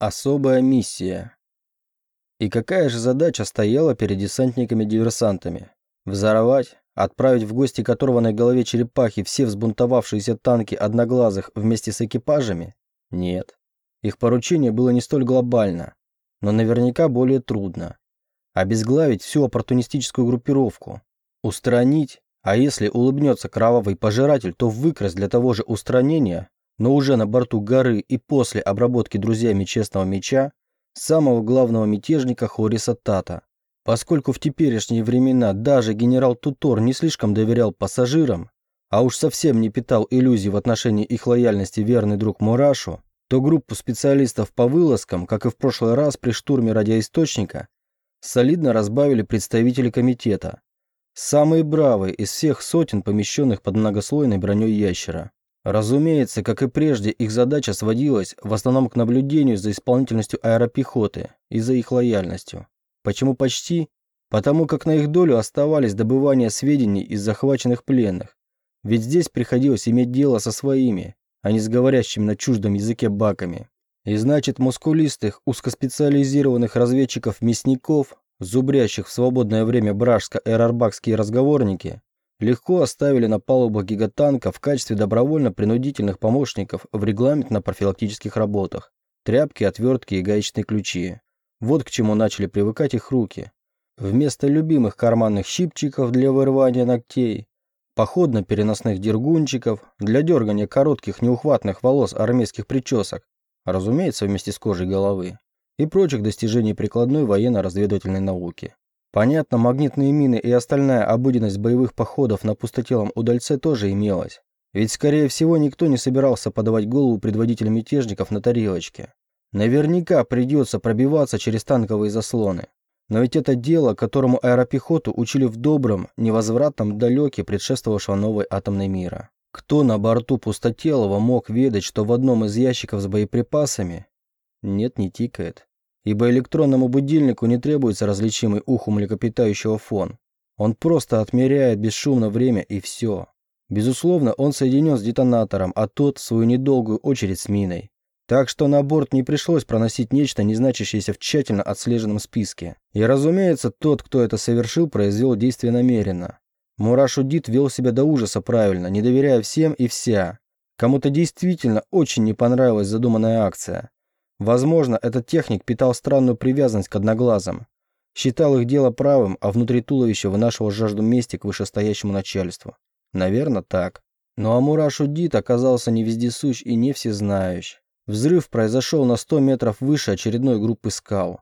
Особая миссия. И какая же задача стояла перед десантниками-диверсантами? Взорвать, отправить в гости которого на голове черепахи все взбунтовавшиеся танки одноглазых вместе с экипажами? Нет. Их поручение было не столь глобально, но наверняка более трудно. Обезглавить всю оппортунистическую группировку. Устранить, а если улыбнется кровавый пожиратель, то выкрасть для того же устранения но уже на борту горы и после обработки друзьями честного меча самого главного мятежника Хориса Тата. Поскольку в теперешние времена даже генерал Тутор не слишком доверял пассажирам, а уж совсем не питал иллюзий в отношении их лояльности верный друг Мурашу, то группу специалистов по вылазкам, как и в прошлый раз при штурме радиоисточника, солидно разбавили представители комитета. Самые бравые из всех сотен помещенных под многослойной броней ящера. Разумеется, как и прежде, их задача сводилась в основном к наблюдению за исполнительностью аэропехоты и за их лояльностью. Почему почти? Потому как на их долю оставались добывания сведений из захваченных пленных. Ведь здесь приходилось иметь дело со своими, а не с говорящими на чуждом языке баками. И значит, мускулистых, узкоспециализированных разведчиков-мясников, зубрящих в свободное время бражско-эрарбакские разговорники, легко оставили на палубах гигатанка в качестве добровольно-принудительных помощников в регламентно-профилактических работах. Тряпки, отвертки и гаечные ключи. Вот к чему начали привыкать их руки. Вместо любимых карманных щипчиков для вырывания ногтей, походно-переносных дергунчиков, для дергания коротких неухватных волос армейских причесок, разумеется, вместе с кожей головы, и прочих достижений прикладной военно-разведывательной науки. Понятно, магнитные мины и остальная обыденность боевых походов на пустотелом удальце тоже имелась. Ведь, скорее всего, никто не собирался подавать голову предводителя мятежников на тарелочке. Наверняка придется пробиваться через танковые заслоны. Но ведь это дело, которому аэропехоту учили в добром, невозвратном далеке предшествовавшего новой атомной мира. Кто на борту пустотелого мог ведать, что в одном из ящиков с боеприпасами нет, не тикает ибо электронному будильнику не требуется различимый уху млекопитающего фон. Он просто отмеряет бесшумно время и все. Безусловно, он соединен с детонатором, а тот свою недолгую очередь с миной. Так что на борт не пришлось проносить нечто, не значащееся в тщательно отслеженном списке. И, разумеется, тот, кто это совершил, произвел действие намеренно. Мурашу Дит вел себя до ужаса правильно, не доверяя всем и вся. Кому-то действительно очень не понравилась задуманная акция. Возможно, этот техник питал странную привязанность к одноглазым. Считал их дело правым, а внутри туловища вынашивал жажду мести к вышестоящему начальству. Наверное, так. Но Амурашу Дит оказался не вездесущ и не всезнающ. Взрыв произошел на 100 метров выше очередной группы скал.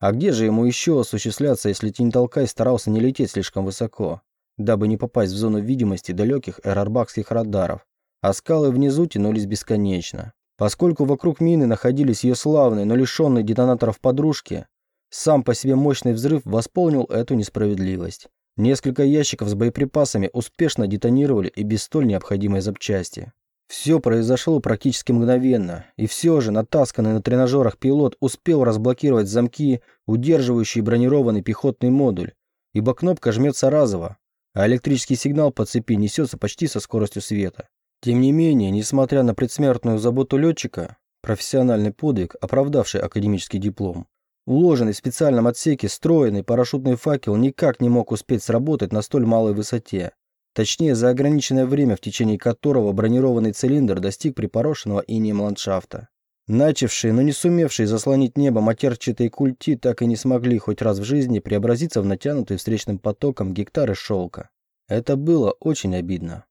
А где же ему еще осуществляться, если Тинталкай старался не лететь слишком высоко, дабы не попасть в зону видимости далеких эрарбакских радаров, а скалы внизу тянулись бесконечно. Поскольку вокруг мины находились ее славные, но лишенные детонаторов подружки, сам по себе мощный взрыв восполнил эту несправедливость. Несколько ящиков с боеприпасами успешно детонировали и без столь необходимой запчасти. Все произошло практически мгновенно, и все же натасканный на тренажерах пилот успел разблокировать замки, удерживающие бронированный пехотный модуль, ибо кнопка жмется разово, а электрический сигнал по цепи несется почти со скоростью света. Тем не менее, несмотря на предсмертную заботу летчика, профессиональный подвиг, оправдавший академический диплом, уложенный в специальном отсеке стройный парашютный факел никак не мог успеть сработать на столь малой высоте, точнее за ограниченное время, в течение которого бронированный цилиндр достиг припорошенного инеем ландшафта. Начавшие, но не сумевшие заслонить небо матерчатые культи так и не смогли хоть раз в жизни преобразиться в натянутый встречным потоком гектары шелка. Это было очень обидно.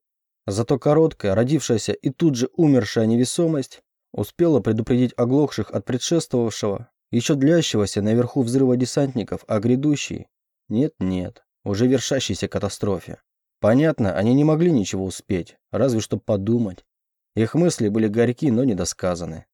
Зато короткая, родившаяся и тут же умершая невесомость успела предупредить оглохших от предшествовавшего, еще длящегося наверху взрыва десантников о грядущей, нет-нет, уже вершащейся катастрофе. Понятно, они не могли ничего успеть, разве что подумать. Их мысли были горьки, но недосказаны.